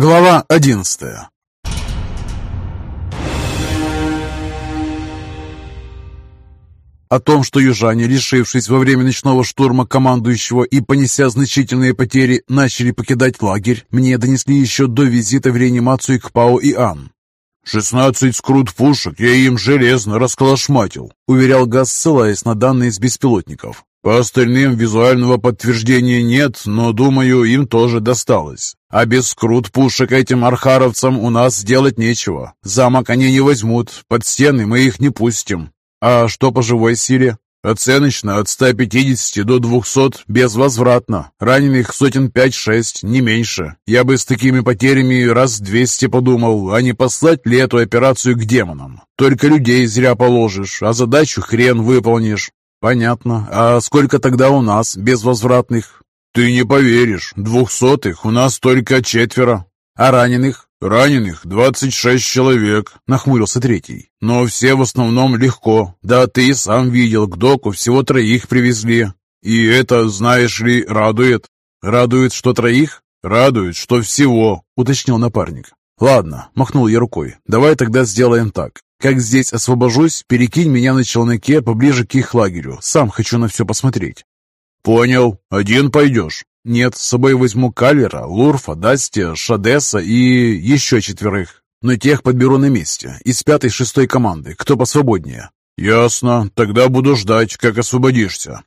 Глава одиннадцатая О том, что южане, решившись во время ночного штурма командующего и понеся значительные потери, начали покидать лагерь, мне донесли еще до визита в реанимацию к Пао и Ан. «Шестнадцать скрут пушек я им железно расколошматил», уверял Газ, ссылаясь на данные с беспилотников. «По остальным визуального подтверждения нет, но, думаю, им тоже досталось. А без скрут пушек этим архаровцам у нас сделать нечего. Замок они не возьмут, под стены мы их не пустим. А что по живой силе? Оценочно от 150 до 200 безвозвратно. Раненых сотен 5-6, не меньше. Я бы с такими потерями раз 200 подумал, а не послать ли эту операцию к демонам. Только людей зря положишь, а задачу хрен выполнишь. Понятно. А сколько тогда у нас безвозвратных? Ты не поверишь, двухсотых у нас только четверо. А раненых? «Раненых 26 человек», — нахмурился третий. «Но все в основном легко. Да ты сам видел, к доку всего троих привезли. И это, знаешь ли, радует». «Радует, что троих?» «Радует, что всего», — уточнил напарник. «Ладно», — махнул я рукой. «Давай тогда сделаем так. Как здесь освобожусь, перекинь меня на челноке поближе к их лагерю. Сам хочу на все посмотреть». «Понял. Один пойдешь?» «Нет, с собой возьму Калера, Лурфа, Дасти, Шадеса и еще четверых. Но тех подберу на месте, из пятой-шестой команды, кто посвободнее». «Ясно. Тогда буду ждать, как освободишься».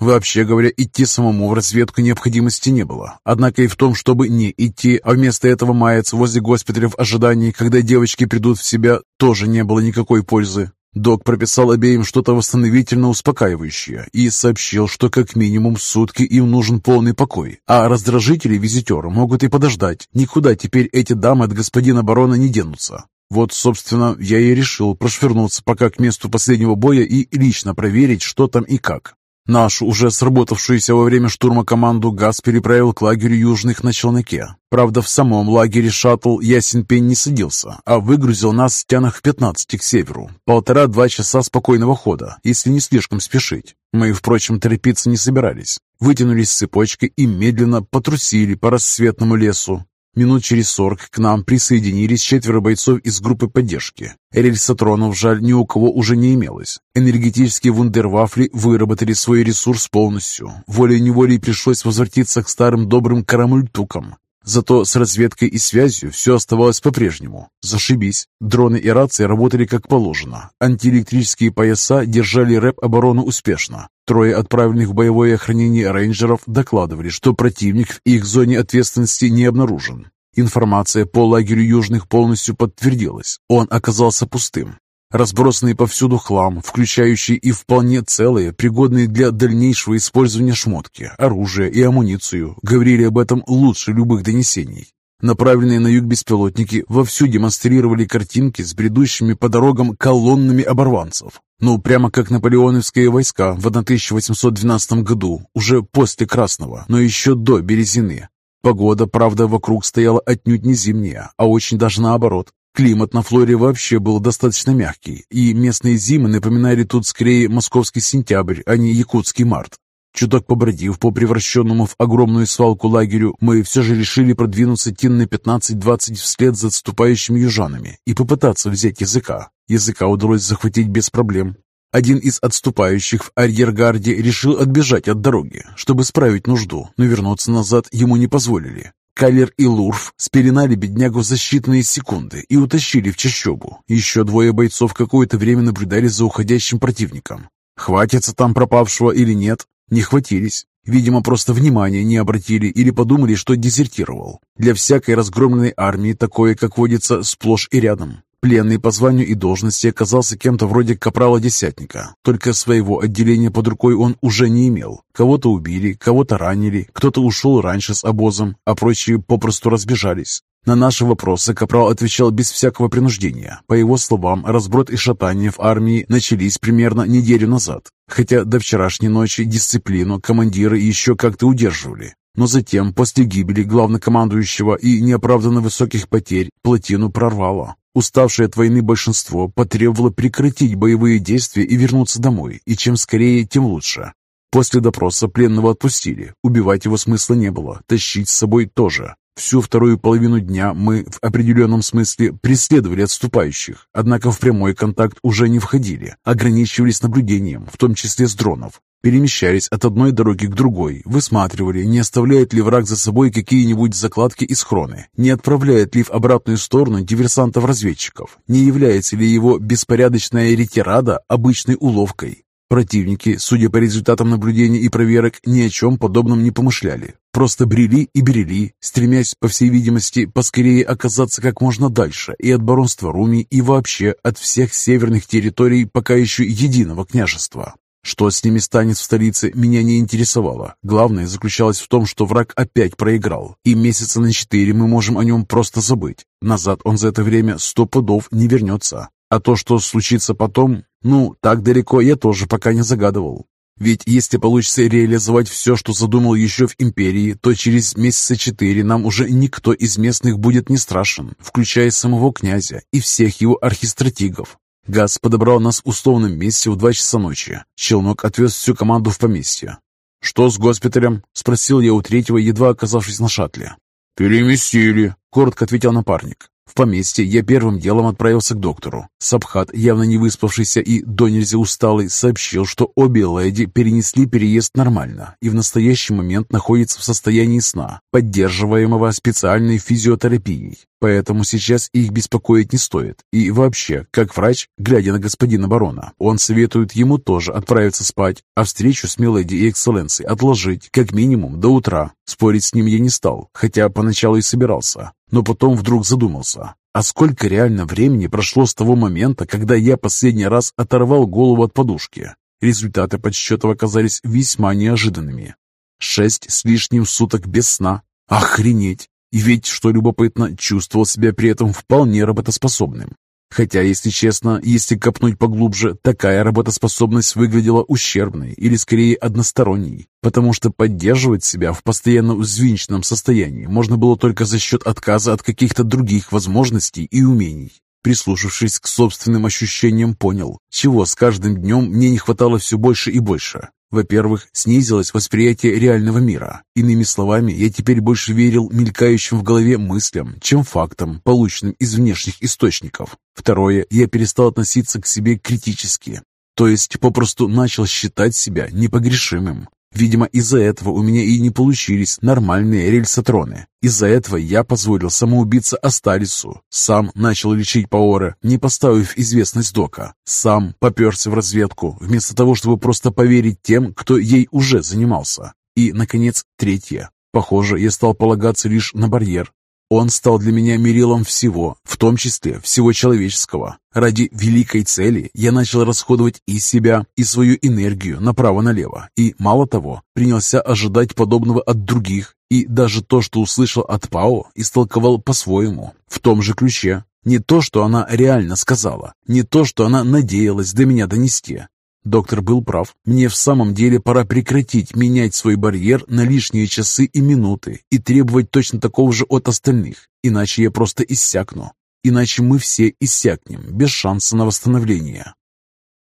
Вообще говоря, идти самому в разведку необходимости не было. Однако и в том, чтобы не идти, а вместо этого маяться возле госпиталя в ожидании, когда девочки придут в себя, тоже не было никакой пользы. Док прописал обеим что-то восстановительно успокаивающее и сообщил, что как минимум сутки им нужен полный покой, а раздражители визитера могут и подождать. Никуда теперь эти дамы от господина барона не денутся. Вот, собственно, я и решил прошвернуться пока к месту последнего боя и лично проверить, что там и как. Нашу, уже сработавшуюся во время штурма команду, ГАЗ переправил к лагерю южных на челноке. Правда, в самом лагере шаттл ясен пень не садился, а выгрузил нас в тянах в 15 к северу. Полтора-два часа спокойного хода, если не слишком спешить. Мы, впрочем, торопиться не собирались. Вытянулись цепочкой и медленно потрусили по рассветному лесу. Минут через сорок к нам присоединились четверо бойцов из группы поддержки. Рельсотронов, жаль, ни у кого уже не имелось. Энергетические вундервафли выработали свой ресурс полностью. Волей-неволей пришлось возвратиться к старым добрым карамультукам. Зато с разведкой и связью все оставалось по-прежнему. Зашибись. Дроны и рации работали как положено. Антиэлектрические пояса держали рэп-оборону успешно. Трое отправленных в боевое охранение рейнджеров докладывали, что противник в их зоне ответственности не обнаружен. Информация по лагерю Южных полностью подтвердилась. Он оказался пустым. Разбросанный повсюду хлам, включающий и вполне целые, пригодные для дальнейшего использования шмотки, оружие и амуницию, говорили об этом лучше любых донесений. Направленные на юг беспилотники вовсю демонстрировали картинки с бредущими по дорогам колоннами оборванцев. Ну, прямо как наполеоновские войска в 1812 году, уже после Красного, но еще до Березины. Погода, правда, вокруг стояла отнюдь не зимняя, а очень даже наоборот. Климат на Флоре вообще был достаточно мягкий, и местные зимы напоминали тут скорее московский сентябрь, а не якутский март. Чуток побродив по превращенному в огромную свалку лагерю, мы все же решили продвинуться тин на 15-20 вслед за отступающими южанами и попытаться взять языка. Языка удалось захватить без проблем. Один из отступающих в арьергарде решил отбежать от дороги, чтобы справить нужду, но вернуться назад ему не позволили. Калер и Лурф спеленали беднягу за считанные секунды и утащили в чащобу. Еще двое бойцов какое-то время наблюдали за уходящим противником. Хватится там пропавшего или нет, не хватились. Видимо, просто внимания не обратили или подумали, что дезертировал. Для всякой разгромленной армии такое, как водится, сплошь и рядом. Пленный по званию и должности оказался кем-то вроде капрала-десятника, только своего отделения под рукой он уже не имел. Кого-то убили, кого-то ранили, кто-то ушел раньше с обозом, а прочие попросту разбежались. На наши вопросы Капрал отвечал без всякого принуждения. По его словам, разброд и шатания в армии начались примерно неделю назад, хотя до вчерашней ночи дисциплину командиры еще как-то удерживали. Но затем, после гибели главнокомандующего и неоправданно высоких потерь, плотину прорвало. Уставшее от войны большинство потребовало прекратить боевые действия и вернуться домой, и чем скорее, тем лучше. После допроса пленного отпустили. Убивать его смысла не было, тащить с собой тоже. Всю вторую половину дня мы в определенном смысле преследовали отступающих, однако в прямой контакт уже не входили, ограничивались наблюдением, в том числе с дронов. Перемещались от одной дороги к другой, высматривали, не оставляет ли враг за собой какие-нибудь закладки и схроны, не отправляет ли в обратную сторону диверсантов-разведчиков, не является ли его беспорядочная ретирада обычной уловкой. Противники, судя по результатам наблюдений и проверок, ни о чем подобном не помышляли. Просто брели и берели, стремясь, по всей видимости, поскорее оказаться как можно дальше и от баронства Руми, и вообще от всех северных территорий пока еще единого княжества. Что с ними станет в столице, меня не интересовало. Главное заключалось в том, что враг опять проиграл, и месяца на четыре мы можем о нем просто забыть. Назад он за это время сто пудов не вернется. А то, что случится потом, ну, так далеко я тоже пока не загадывал. Ведь если получится реализовать все, что задумал еще в Империи, то через месяца четыре нам уже никто из местных будет не страшен, включая самого князя и всех его архистратигов. Газ подобрал нас в условном месте в два часа ночи. Челнок отвез всю команду в поместье. «Что с госпиталем?» – спросил я у третьего, едва оказавшись на шаттле. «Переместили», – коротко ответил напарник. В поместье я первым делом отправился к доктору. Сабхат, явно не выспавшийся и до нельзя усталый, сообщил, что обе леди перенесли переезд нормально и в настоящий момент находятся в состоянии сна, поддерживаемого специальной физиотерапией. Поэтому сейчас их беспокоить не стоит. И вообще, как врач, глядя на господина барона, он советует ему тоже отправиться спать, а встречу с Миледи и Экселленцией отложить, как минимум, до утра. Спорить с ним я не стал, хотя поначалу и собирался но потом вдруг задумался. А сколько реально времени прошло с того момента, когда я последний раз оторвал голову от подушки? Результаты подсчетов оказались весьма неожиданными. Шесть с лишним суток без сна. Охренеть! И ведь, что любопытно, чувствовал себя при этом вполне работоспособным. Хотя, если честно, если копнуть поглубже, такая работоспособность выглядела ущербной или скорее односторонней, потому что поддерживать себя в постоянно взвинченном состоянии можно было только за счет отказа от каких-то других возможностей и умений. Прислушавшись к собственным ощущениям, понял, чего с каждым днем мне не хватало все больше и больше. Во-первых, снизилось восприятие реального мира. Иными словами, я теперь больше верил мелькающим в голове мыслям, чем фактам, полученным из внешних источников. Второе, я перестал относиться к себе критически. То есть попросту начал считать себя непогрешимым. Видимо, из-за этого у меня и не получились нормальные рельсотроны. Из-за этого я позволил самоубиться Асталису. Сам начал лечить Паора, не поставив известность Дока. Сам поперся в разведку, вместо того, чтобы просто поверить тем, кто ей уже занимался. И, наконец, третье. Похоже, я стал полагаться лишь на барьер, он стал для меня мерилом всего, в том числе всего человеческого. Ради великой цели я начал расходовать и себя, и свою энергию направо-налево. И, мало того, принялся ожидать подобного от других. И даже то, что услышал от Пао, истолковал по-своему, в том же ключе. Не то, что она реально сказала, не то, что она надеялась до меня донести, Доктор был прав. Мне в самом деле пора прекратить менять свой барьер на лишние часы и минуты и требовать точно такого же от остальных, иначе я просто иссякну. Иначе мы все иссякнем, без шанса на восстановление.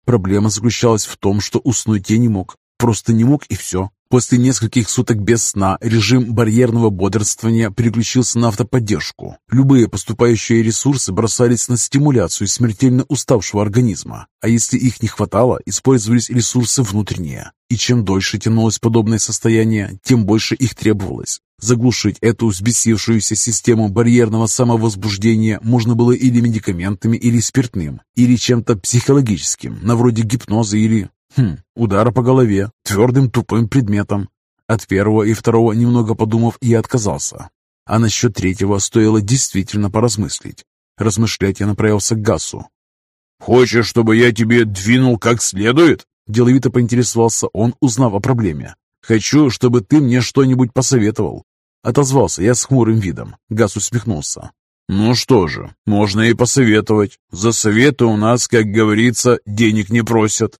Проблема заключалась в том, что уснуть я не мог. Просто не мог и все. После нескольких суток без сна режим барьерного бодрствования переключился на автоподдержку. Любые поступающие ресурсы бросались на стимуляцию смертельно уставшего организма, а если их не хватало, использовались ресурсы внутренние. И чем дольше тянулось подобное состояние, тем больше их требовалось. Заглушить эту взбесившуюся систему барьерного самовозбуждения можно было или медикаментами, или спиртным, или чем-то психологическим, на вроде гипноза или Хм, удара по голове, твердым тупым предметом. От первого и второго, немного подумав, я отказался. А насчет третьего стоило действительно поразмыслить. Размышлять я направился к Гасу. «Хочешь, чтобы я тебе двинул как следует?» Деловито поинтересовался он, узнав о проблеме. «Хочу, чтобы ты мне что-нибудь посоветовал». Отозвался я с хмурым видом. Гас усмехнулся. «Ну что же, можно и посоветовать. За советы у нас, как говорится, денег не просят.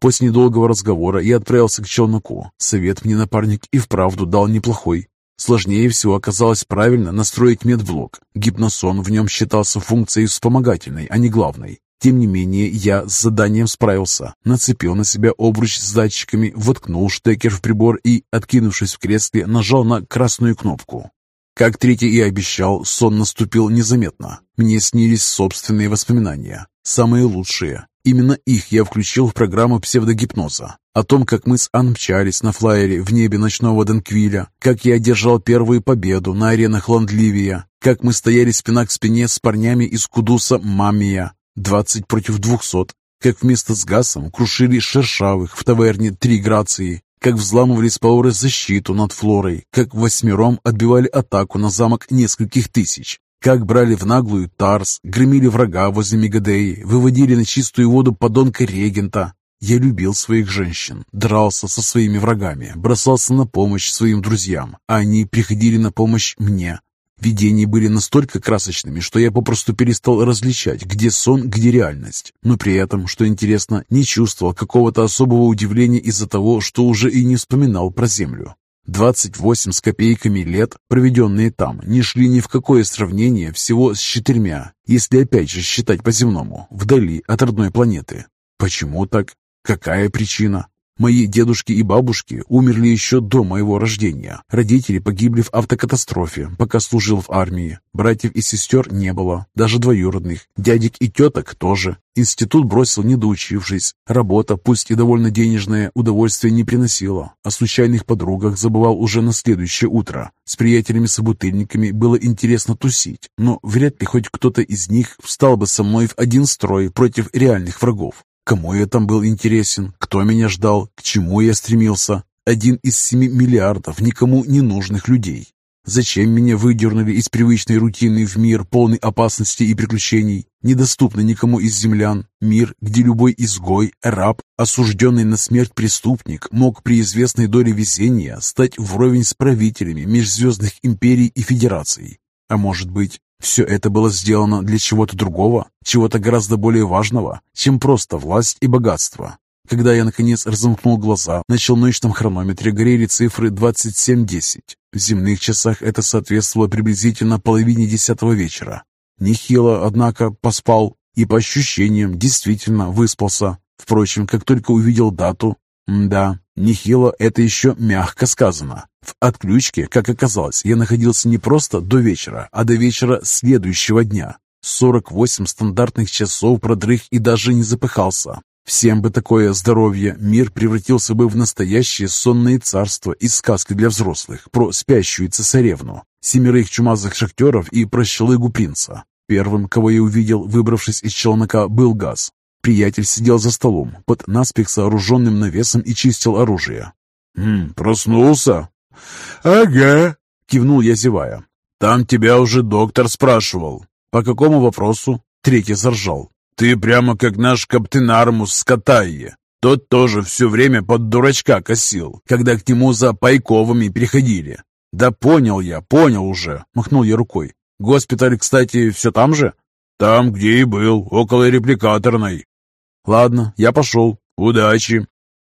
После недолгого разговора я отправился к челноку. Совет мне напарник и вправду дал неплохой. Сложнее всего оказалось правильно настроить медблок. Гипносон в нем считался функцией вспомогательной, а не главной. Тем не менее, я с заданием справился. Нацепил на себя обруч с датчиками, воткнул штекер в прибор и, откинувшись в кресле, нажал на красную кнопку. Как третий и обещал, сон наступил незаметно. Мне снились собственные воспоминания, самые лучшие. Именно их я включил в программу псевдогипноза. О том, как мы с Ан мчались на флайере в небе ночного Данквиля, как я одержал первую победу на аренах Ландливия, как мы стояли спина к спине с парнями из Кудуса Мамия, 20 против 200, как вместо с Гасом крушили шершавых в таверне «Три Грации», как взламывали спауры защиту над Флорой, как восьмером отбивали атаку на замок нескольких тысяч, как брали в наглую Тарс, громили врага возле Мегадеи, выводили на чистую воду подонка регента. Я любил своих женщин, дрался со своими врагами, бросался на помощь своим друзьям, а они приходили на помощь мне. Видения были настолько красочными, что я попросту перестал различать, где сон, где реальность. Но при этом, что интересно, не чувствовал какого-то особого удивления из-за того, что уже и не вспоминал про Землю. 28 с копейками лет, проведенные там, не шли ни в какое сравнение всего с четырьмя, если опять же считать по-земному, вдали от родной планеты. Почему так? Какая причина? Мои дедушки и бабушки умерли еще до моего рождения. Родители погибли в автокатастрофе, пока служил в армии. Братьев и сестер не было, даже двоюродных. Дядек и теток тоже. Институт бросил, не доучившись. Работа, пусть и довольно денежная, удовольствия не приносила. О случайных подругах забывал уже на следующее утро. С приятелями-собутыльниками было интересно тусить, но вряд ли хоть кто-то из них встал бы со мной в один строй против реальных врагов. Кому я там был интересен? Кто меня ждал? К чему я стремился? Один из семи миллиардов никому не нужных людей. Зачем меня выдернули из привычной рутины в мир, полный опасностей и приключений, недоступный никому из землян, мир, где любой изгой, раб, осужденный на смерть преступник мог при известной доле везения стать вровень с правителями межзвездных империй и федераций? А может быть, все это было сделано для чего-то другого, чего-то гораздо более важного, чем просто власть и богатство. Когда я, наконец, разомкнул глаза, на челночном хронометре горели цифры 27.10. В земных часах это соответствовало приблизительно половине десятого вечера. Нехило, однако, поспал и, по ощущениям, действительно выспался. Впрочем, как только увидел дату, да, нехило это еще мягко сказано. В отключке, как оказалось, я находился не просто до вечера, а до вечера следующего дня. 48 стандартных часов продрых и даже не запыхался. Всем бы такое здоровье, мир превратился бы в настоящее сонное царство из сказки для взрослых про спящую цесаревну, семерых чумазых шахтеров и прощелыгу принца. Первым, кого я увидел, выбравшись из челнока, был газ. Приятель сидел за столом, под наспех сооруженным навесом и чистил оружие. «М, «Проснулся?» «Ага», — кивнул я, зевая. «Там тебя уже доктор спрашивал». «По какому вопросу?» Третий заржал. «Ты прямо как наш каптен Армус с Катайи. Тот тоже все время под дурачка косил, когда к нему за пайковыми приходили». «Да понял я, понял уже», — махнул я рукой. «Госпиталь, кстати, все там же?» «Там, где и был, около репликаторной». «Ладно, я пошел. Удачи!»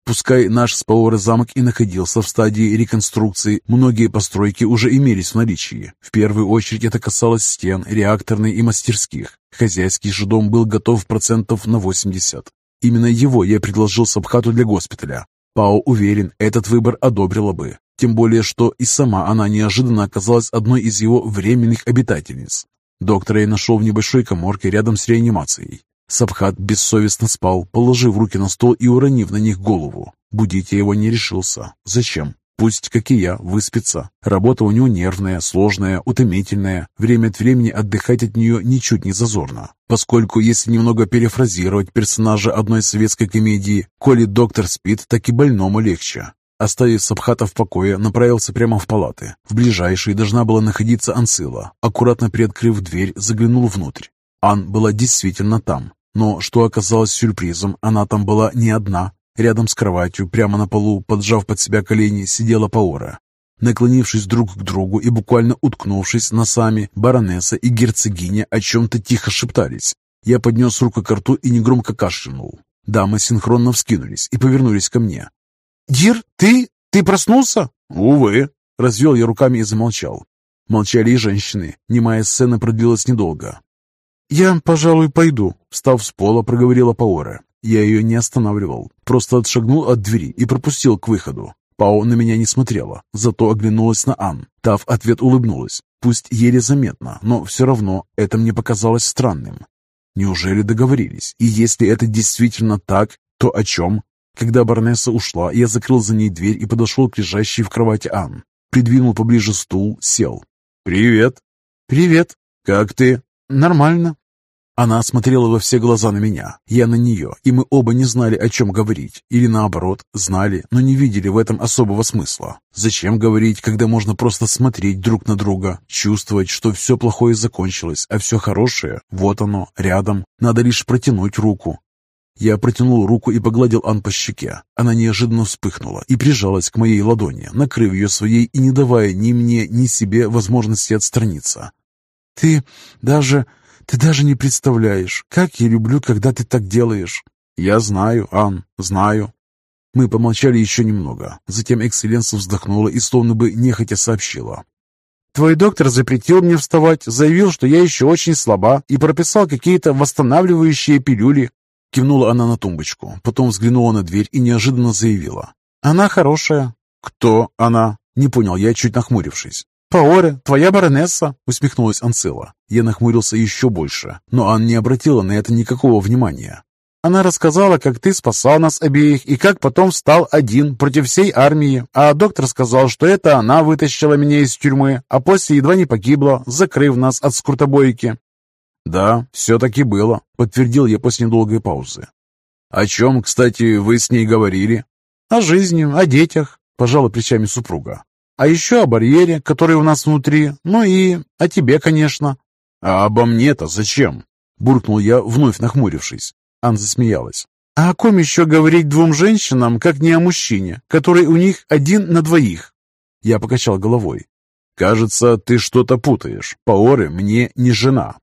Пускай наш спаор замок и находился в стадии реконструкции, многие постройки уже имелись в наличии. В первую очередь это касалось стен, реакторной и мастерских. Хозяйский же дом был готов процентов на 80. Именно его я предложил Сабхату для госпиталя. Пао уверен, этот выбор одобрила бы. Тем более, что и сама она неожиданно оказалась одной из его временных обитательниц. Доктора я нашел в небольшой коморке рядом с реанимацией. Сабхат бессовестно спал, положив руки на стол и уронив на них голову. Будить я его не решился. Зачем? Пусть, как и я, выспится. Работа у него нервная, сложная, утомительная. Время от времени отдыхать от нее ничуть не зазорно. Поскольку, если немного перефразировать персонажа одной советской комедии, коли доктор спит, так и больному легче. Оставив Сабхата в покое, направился прямо в палаты. В ближайшей должна была находиться Ансила. Аккуратно приоткрыв дверь, заглянул внутрь. Ан была действительно там. Но, что оказалось сюрпризом, она там была не одна. Рядом с кроватью, прямо на полу, поджав под себя колени, сидела Паора. Наклонившись друг к другу и буквально уткнувшись носами, баронесса и герцогиня о чем-то тихо шептались. Я поднес руку к рту и негромко кашлянул. Дамы синхронно вскинулись и повернулись ко мне. «Дир, ты? Ты проснулся?» «Увы», — развел я руками и замолчал. Молчали и женщины. Немая сцена продлилась недолго. «Я, пожалуй, пойду», — встав с пола, проговорила Паора. Я ее не останавливал, просто отшагнул от двери и пропустил к выходу. Пау на меня не смотрела, зато оглянулась на Ан. Та в ответ улыбнулась, пусть еле заметно, но все равно это мне показалось странным. Неужели договорились? И если это действительно так, то о чем? Когда баронесса ушла, я закрыл за ней дверь и подошел к лежащей в кровати Ан. Придвинул поближе стул, сел. «Привет!» «Привет! Как ты?» «Нормально. Она смотрела во все глаза на меня, я на нее, и мы оба не знали, о чем говорить. Или наоборот, знали, но не видели в этом особого смысла. Зачем говорить, когда можно просто смотреть друг на друга, чувствовать, что все плохое закончилось, а все хорошее, вот оно, рядом. Надо лишь протянуть руку. Я протянул руку и погладил Ан по щеке. Она неожиданно вспыхнула и прижалась к моей ладони, накрыв ее своей и не давая ни мне, ни себе возможности отстраниться. «Ты даже ты даже не представляешь, как я люблю, когда ты так делаешь. Я знаю, Ан, знаю. Мы помолчали еще немного. Затем экселленса вздохнула и словно бы нехотя сообщила. Твой доктор запретил мне вставать, заявил, что я еще очень слаба и прописал какие-то восстанавливающие пилюли. Кивнула она на тумбочку, потом взглянула на дверь и неожиданно заявила. «Она хорошая». «Кто она?» Не понял я, чуть нахмурившись. «Паоре, твоя баронесса!» — усмехнулась Анцила. Я нахмурился еще больше, но Ан не обратила на это никакого внимания. Она рассказала, как ты спасал нас обеих и как потом стал один против всей армии, а доктор сказал, что это она вытащила меня из тюрьмы, а после едва не погибла, закрыв нас от скрутобойки. «Да, все-таки было», — подтвердил я после недолгой паузы. «О чем, кстати, вы с ней говорили?» «О жизни, о детях», — пожала плечами супруга. А еще о барьере, который у нас внутри, ну и о тебе, конечно». «А обо мне-то зачем?» — буркнул я, вновь нахмурившись. Ан засмеялась. «А о ком еще говорить двум женщинам, как не о мужчине, который у них один на двоих?» Я покачал головой. «Кажется, ты что-то путаешь. Паоры мне не жена».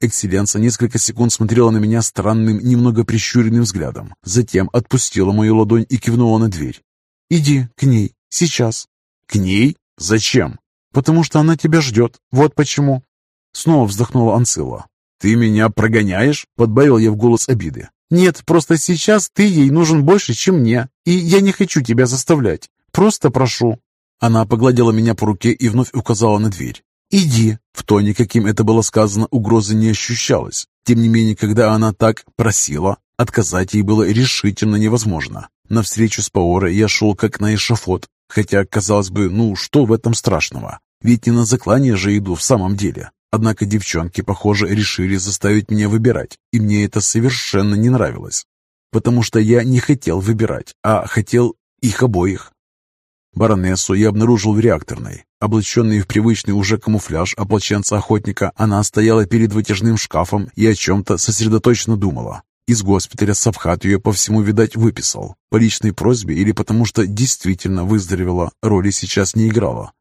Экселленса несколько секунд смотрела на меня странным, немного прищуренным взглядом. Затем отпустила мою ладонь и кивнула на дверь. «Иди к ней, сейчас». «К ней? Зачем?» «Потому что она тебя ждет. Вот почему». Снова вздохнула Анцила. «Ты меня прогоняешь?» — подбавил я в голос обиды. «Нет, просто сейчас ты ей нужен больше, чем мне, и я не хочу тебя заставлять. Просто прошу». Она погладила меня по руке и вновь указала на дверь. «Иди». В тоне, каким это было сказано, угрозы не ощущалось. Тем не менее, когда она так просила, отказать ей было решительно невозможно. На встречу с Паорой я шел как на эшафот, Хотя, казалось бы, ну что в этом страшного? Ведь не на заклание же иду в самом деле. Однако девчонки, похоже, решили заставить меня выбирать, и мне это совершенно не нравилось. Потому что я не хотел выбирать, а хотел их обоих. Баронессу я обнаружил в реакторной. Облаченный в привычный уже камуфляж ополченца-охотника, она стояла перед вытяжным шкафом и о чем-то сосредоточенно думала. Из госпиталя Савхат ее по всему, видать, выписал. По личной просьбе или потому что действительно выздоровела, роли сейчас не играла.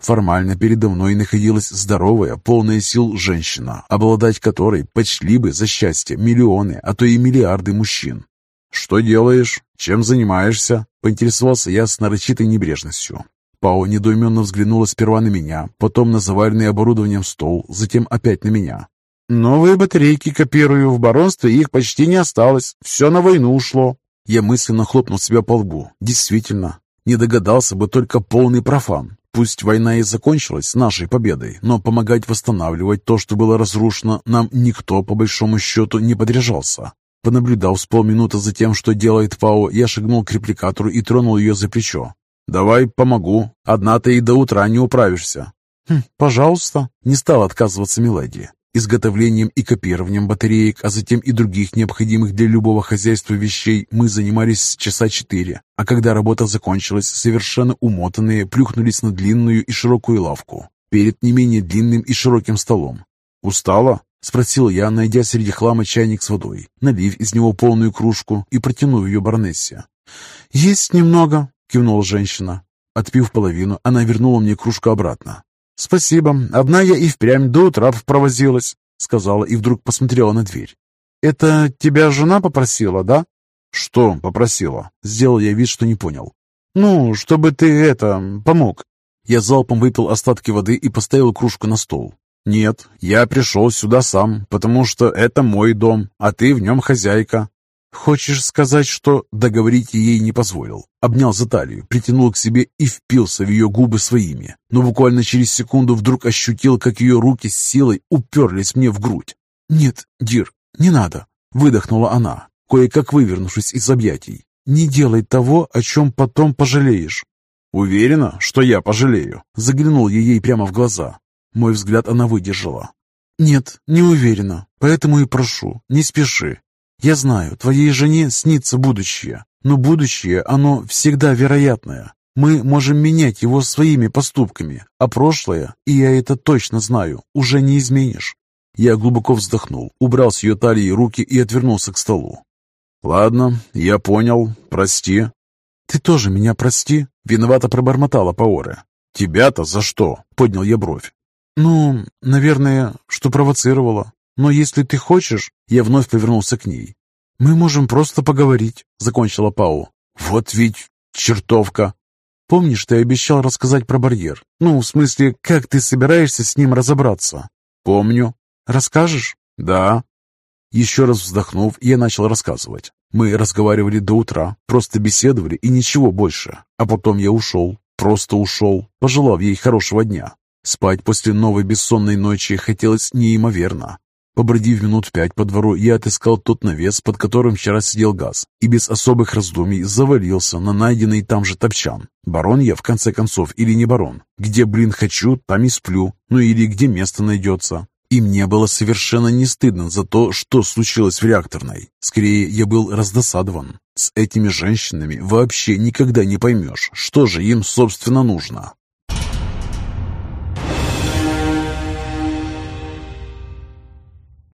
Формально передо мной находилась здоровая, полная сил женщина, обладать которой почли бы за счастье миллионы, а то и миллиарды мужчин. «Что делаешь? Чем занимаешься?» – поинтересовался я с нарочитой небрежностью. Пао недоуменно взглянула сперва на меня, потом на заваленный оборудованием стол, затем опять на меня. Новые батарейки копирую, в баронстве их почти не осталось, все на войну ушло. Я мысленно хлопнул себя по лбу. Действительно, не догадался бы только полный профан. Пусть война и закончилась нашей победой, но помогать восстанавливать то, что было разрушено, нам никто, по большому счету, не подряжался. Понаблюдав с полминуты за тем, что делает Пао, я шагнул к репликатору и тронул ее за плечо. «Давай помогу. Одна ты и до утра не управишься». «Хм, «Пожалуйста», — не стал отказываться Мелодия. Изготовлением и копированием батареек, а затем и других необходимых для любого хозяйства вещей мы занимались часа четыре, а когда работа закончилась, совершенно умотанные плюхнулись на длинную и широкую лавку перед не менее длинным и широким столом. «Устала?» — спросил я, найдя среди хлама чайник с водой, налив из него полную кружку и протянув ее баронессе. «Есть немного», — кивнула женщина. Отпив половину, она вернула мне кружку обратно. «Спасибо. Одна я и впрямь до утра провозилась», — сказала и вдруг посмотрела на дверь. «Это тебя жена попросила, да?» «Что попросила?» Сделал я вид, что не понял. «Ну, чтобы ты это... помог». Я залпом выпил остатки воды и поставил кружку на стол. «Нет, я пришел сюда сам, потому что это мой дом, а ты в нем хозяйка». «Хочешь сказать, что...» Договорить ей не позволил. Обнял за талию, притянул к себе и впился в ее губы своими. Но буквально через секунду вдруг ощутил, как ее руки с силой уперлись мне в грудь. «Нет, Дир, не надо!» Выдохнула она, кое-как вывернувшись из объятий. «Не делай того, о чем потом пожалеешь». «Уверена, что я пожалею?» Заглянул я ей прямо в глаза. Мой взгляд она выдержала. «Нет, не уверена, поэтому и прошу, не спеши. Я знаю, твоей жене снится будущее, но будущее, оно всегда вероятное. Мы можем менять его своими поступками, а прошлое, и я это точно знаю, уже не изменишь. Я глубоко вздохнул, убрал с ее талии руки и отвернулся к столу. «Ладно, я понял. Прости». «Ты тоже меня прости», — виновато пробормотала Паоре. «Тебя-то за что?» — поднял я бровь. «Ну, наверное, что провоцировала. Но если ты хочешь...» Я вновь повернулся к ней. «Мы можем просто поговорить», — закончила Пау. «Вот ведь чертовка!» «Помнишь, ты обещал рассказать про барьер? Ну, в смысле, как ты собираешься с ним разобраться?» «Помню». «Расскажешь?» «Да». Еще раз вздохнув, я начал рассказывать. Мы разговаривали до утра, просто беседовали и ничего больше. А потом я ушел, просто ушел, пожелав ей хорошего дня. Спать после новой бессонной ночи хотелось неимоверно. Побродив минут пять по двору, я отыскал тот навес, под которым вчера сидел газ, и без особых раздумий завалился на найденный там же топчан. Барон я, в конце концов, или не барон? Где, блин, хочу, там и сплю. Ну или где место найдется. И мне было совершенно не стыдно за то, что случилось в реакторной. Скорее, я был раздосадован. С этими женщинами вообще никогда не поймешь, что же им, собственно, нужно.